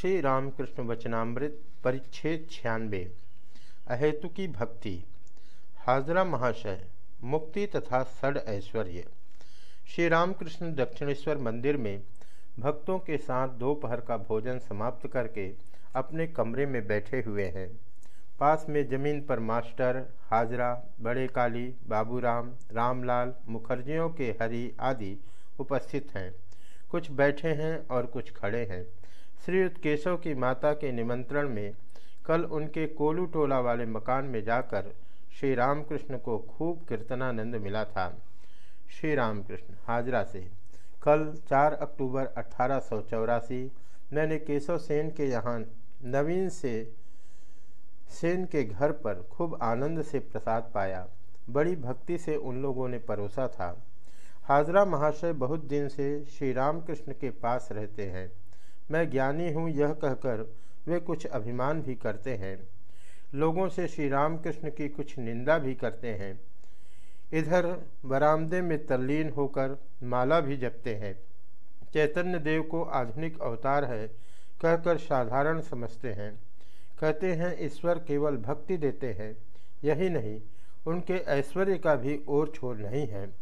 श्री रामकृष्ण वचनामृत परिच्छेद छियानवे। अहेतु की भक्ति। हाजरा महाशय, मुक्ति तथा सड़ ऐश्वर्य। श्री रामकृष्ण दक्षिणेश्वर मंदिर में भक्तों के साथ दोपहर का भोजन समाप्त करके अपने कमरे में बैठे हुए हैं। पास में ज़मीन पर मास्टर, हाजरा, बड़े काली, बाबूराम, रामलाल, मुखर्जियों के हरी आदि उपस्थित हैं। कुछ बैठे हैं और कुछ खड़े हैं। श्रीयुक्त केशव की माता के निमंत्रण में कल उनके कोलू टोला वाले मकान में जाकर श्री रामकृष्ण को खूब कीर्तनानंद मिला था। श्री रामकृष्ण हाजरा से। कल 4 अक्टूबर अठारह सौ चौरासी, मैंने केशव सेन के यहाँ नवीन से, सेन के घर पर खूब आनंद से प्रसाद पाया। बड़ी भक्ति से उन लोगों ने परोसा था। हाजरा महाशय बहुत दिन से श्री रामकृष्ण के पास रहते हैं। मैं ज्ञानी हूँ यह कहकर वे कुछ अभिमान भी करते हैं। लोगों से श्री रामकृष्ण की कुछ निंदा भी करते हैं। इधर बरामदे में तल्लीन होकर माला भी जपते हैं। चैतन्य देव को आधुनिक अवतार है, कहकर साधारण समझते हैं। कहते हैं, ईश्वर केवल भक्ति देते हैं, यही नहीं, उनके ऐश्वर्य का भी ओर छोर नहीं है।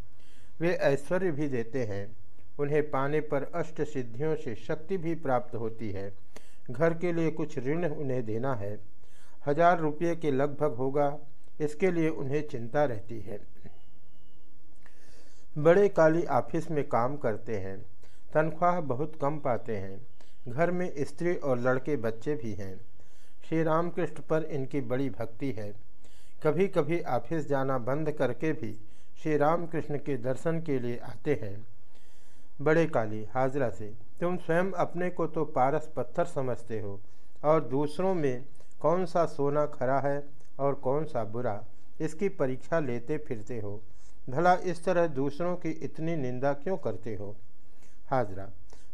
वे ऐश्वर्य भी देते हैं। उन्हें पाने पर अष्ट सिद्धियों से शक्ति भी प्राप्त होती है। घर के लिए कुछ ऋण उन्हें देना है। हज़ार रुपये के लगभग होगा, इसके लिए उन्हें चिंता रहती है। बड़े काली ऑफ़िस में काम करते हैं। तनख्वाह बहुत कम पाते हैं। घर में स्त्री और लड़के बच्चे भी हैं। श्री रामकृष्ण पर इनकी बड़ी भक्ति है। कभी कभी ऑफ़िस जाना बंद करके भी श्री रामकृष्ण के दर्शन के लिए आते हैं। बड़े काली हाजरा से। तुम स्वयं अपने को तो पारस पत्थर समझते हो, और दूसरों में कौन सा सोना खरा है और कौन सा बुरा, इसकी परीक्षा लेते फिरते हो। भला इस तरह दूसरों की इतनी निंदा क्यों करते हो? हाजरा,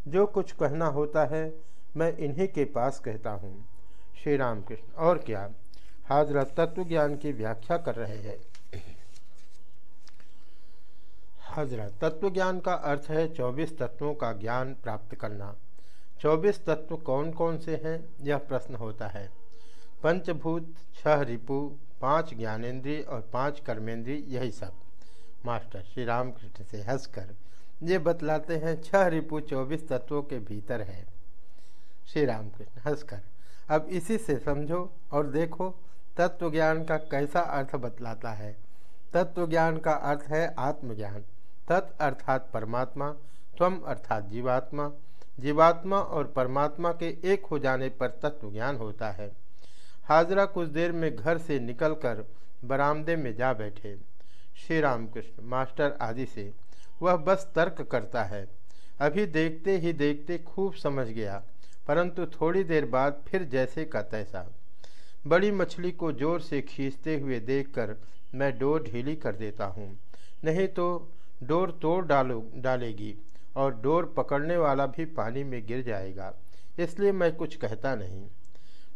जो कुछ कहना होता है, मैं इन्हीं के पास कहता हूँ। श्री राम कृष्ण और क्या? हाजरा तत्व ज्ञान की व्याख्या कर रहे हैं। हाजरा तत्व ज्ञान का अर्थ है चौबीस तत्वों का ज्ञान प्राप्त करना। चौबीस तत्व कौन कौन से हैं? यह प्रश्न होता है। पंचभूत, छह रिपु, पाँच ज्ञानेन्द्रीय और पाँच कर्मेंद्रीय, यही सब। मास्टर श्री रामकृष्ण से हंसकर ये बतलाते हैं छह रिपु चौबीस तत्वों के भीतर है। श्री रामकृष्ण हंसकर, अब इसी से समझो और देखो तत्व ज्ञान का कैसा अर्थ बतलाता है। तत्व ज्ञान का अर्थ है आत्मज्ञान। तत् अर्थात परमात्मा, त्वम अर्थात जीवात्मा। जीवात्मा और परमात्मा के एक हो जाने पर तत्व ज्ञान होता है। हाजरा कुछ देर में घर से निकलकर बरामदे में जा बैठे। श्री रामकृष्ण, मास्टर आदि से वह बस तर्क करता है। अभी देखते ही देखते खूब समझ गया, परंतु थोड़ी देर बाद फिर जैसे का तैसा। बड़ी मछली को ज़ोर से खींचते हुए देखकर मैं डोर ढीली कर देता हूँ। नहीं तो डोर तोड़ डालो, डालेगी और डोर पकड़ने वाला भी पानी में गिर जाएगा, इसलिए मैं कुछ कहता नहीं।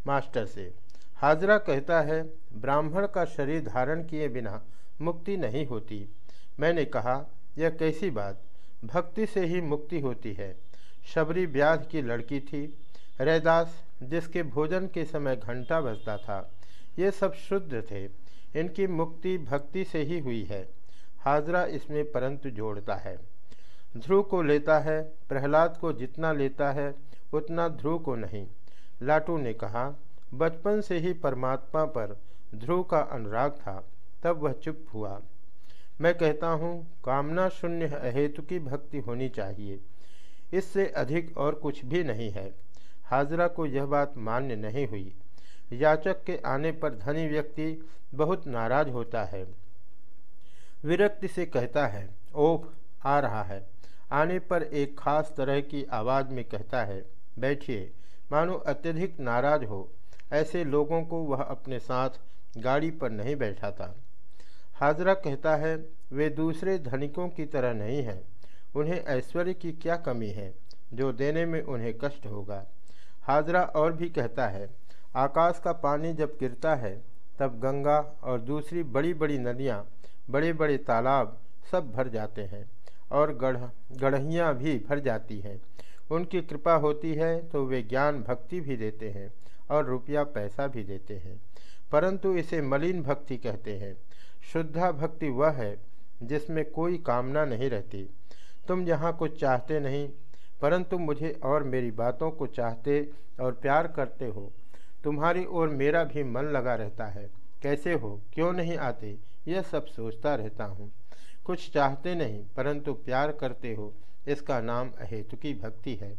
मास्टर से, हाजरा कहता है, ब्राह्मण का शरीर धारण किए बिना मुक्ति नहीं होती। मैंने कहा, यह कैसी बात? भक्ति से ही मुक्ति होती है। शबरी ब्याज की लड़की थी, रैदास, जिसके भोजन के समय घंटा बजता था, ये सब शुद्ध थे। इनकी मुक्ति भक्ति से ही हुई है। हाजरा इसमें परंतु जोड़ता है। ध्रुव को लेता है, प्रहलाद को जितना लेता है, उतना ध्रुव को नहीं। लाटू ने कहा, बचपन से ही परमात्मा पर ध्रुव का अनुराग था, तब वह चुप हुआ। मैं कहता हूँ, कामना शून्य अहेतु की भक्ति होनी चाहिए। इससे अधिक और कुछ भी नहीं है। हाजरा को यह बात मान्य नहीं हुई। याचक के आने पर धनी व्यक्ति बहुत नाराज़ होता है। विरक्ति से कहता है, ओह, आ रहा है। आने पर एक खास तरह की आवाज़ में कहता है, बैठिए, मानो अत्यधिक नाराज़ हो। ऐसे लोगों को वह अपने साथ गाड़ी पर नहीं बैठाता हाजरा कहता है, वे दूसरे धनिकों की तरह नहीं हैं। उन्हें ऐश्वर्य की क्या कमी है, जो देने में उन्हें कष्ट होगा? हाजरा और भी कहता है, आकाश का पानी जब गिरता है, तब गंगा और दूसरी बड़ी बड़ी नदियाँ बड़े बड़े तालाब सब भर जाते हैं और गढ़ गढ़ियाँ भी भर जाती हैं। उनकी कृपा होती है तो वे ज्ञान भक्ति भी देते हैं और रुपया पैसा भी देते हैं। परंतु इसे मलिन भक्ति कहते हैं। शुद्धा भक्ति वह है जिसमें कोई कामना नहीं रहती। तुम यहाँ कुछ चाहते नहीं, परंतु मुझे और मेरी बातों को चाहते और प्यार करते हो। तुम्हारी ओर मेरा भी मन लगा रहता है। कैसे हो? क्यों नहीं आते? यह सब सोचता रहता हूँ। कुछ चाहते नहीं, परंतु प्यार करते हो, इसका नाम अहेतुकी भक्ति है।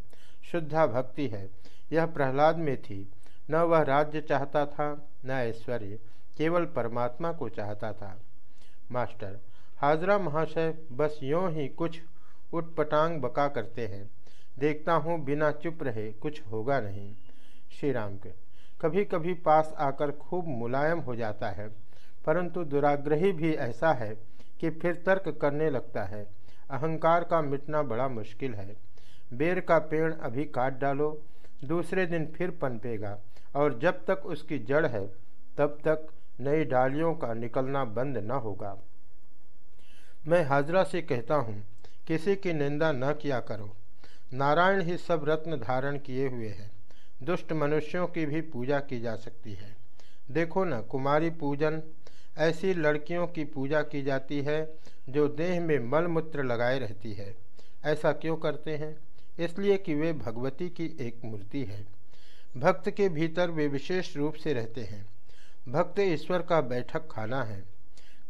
शुद्धा भक्ति है। यह प्रहलाद में थी। न वह राज्य चाहता था, न ऐश्वर्य, केवल परमात्मा को चाहता था। मास्टर, हाजरा महाशय बस यों ही कुछ उटपटांग बका करते हैं। देखता हूँ बिना चुप रहे कुछ होगा नहीं। श्री राम के कभी कभी पास आकर खूब मुलायम हो जाता है। परंतु दुराग्रही भी ऐसा है कि फिर तर्क करने लगता है। अहंकार का मिटना बड़ा मुश्किल है। बेर का पेड़ अभी काट डालो, दूसरे दिन फिर पनपेगा, और जब तक उसकी जड़ है, तब तक नई डालियों का निकलना बंद न होगा। मैं हाजरा से कहता हूँ, किसी की निंदा न किया करो। नारायण ही सब रत्न धारण किए हुए हैं। दुष्ट मनुष्यों की भी पूजा की जा सकती है। देखो न, कुमारी पूजन ऐसी लड़कियों की पूजा की जाती है, जो देह में मल मूत्र लगाए रहती है। ऐसा क्यों करते हैं? इसलिए कि वे भगवती की एक मूर्ति है। भक्त के भीतर वे विशेष रूप से रहते हैं। भक्त ईश्वर का बैठक खाना है।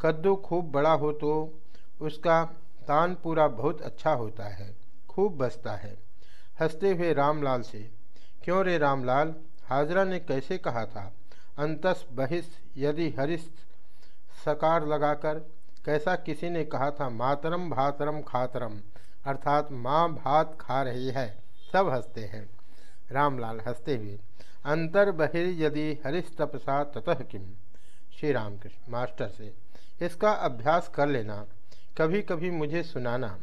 कद्दू खूब बड़ा हो तो उसका तान पूरा बहुत अच्छा होता है, खूब बसता है। हँसते हुए रामलाल से, क्यों रे रामलाल, हाजरा ने कैसे कहा था? अंतस बहिस यदि हरिस सकार लगाकर, कैसा किसी ने कहा था, मातरम भातरम खातरम, अर्थात माँ भात खा रही है। सब हँसते हैं। रामलाल हँसते हुए अंतर बहिर यदि हरिश तपसा ततः किम श्री रामकृष्ण मास्टर से। इसका अभ्यास कर लेना कभी कभी मुझे सुनाना।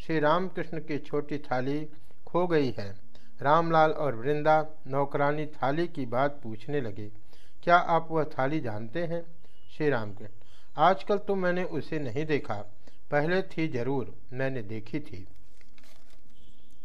श्री रामकृष्ण की छोटी थाली खो गई है। रामलाल और वृंदा नौकरानी थाली की बात पूछने लगे। क्या आप वह थाली जानते हैं? श्री राम के आजकल तो मैंने उसे नहीं देखा। पहले थी ज़रूर, मैंने देखी थी।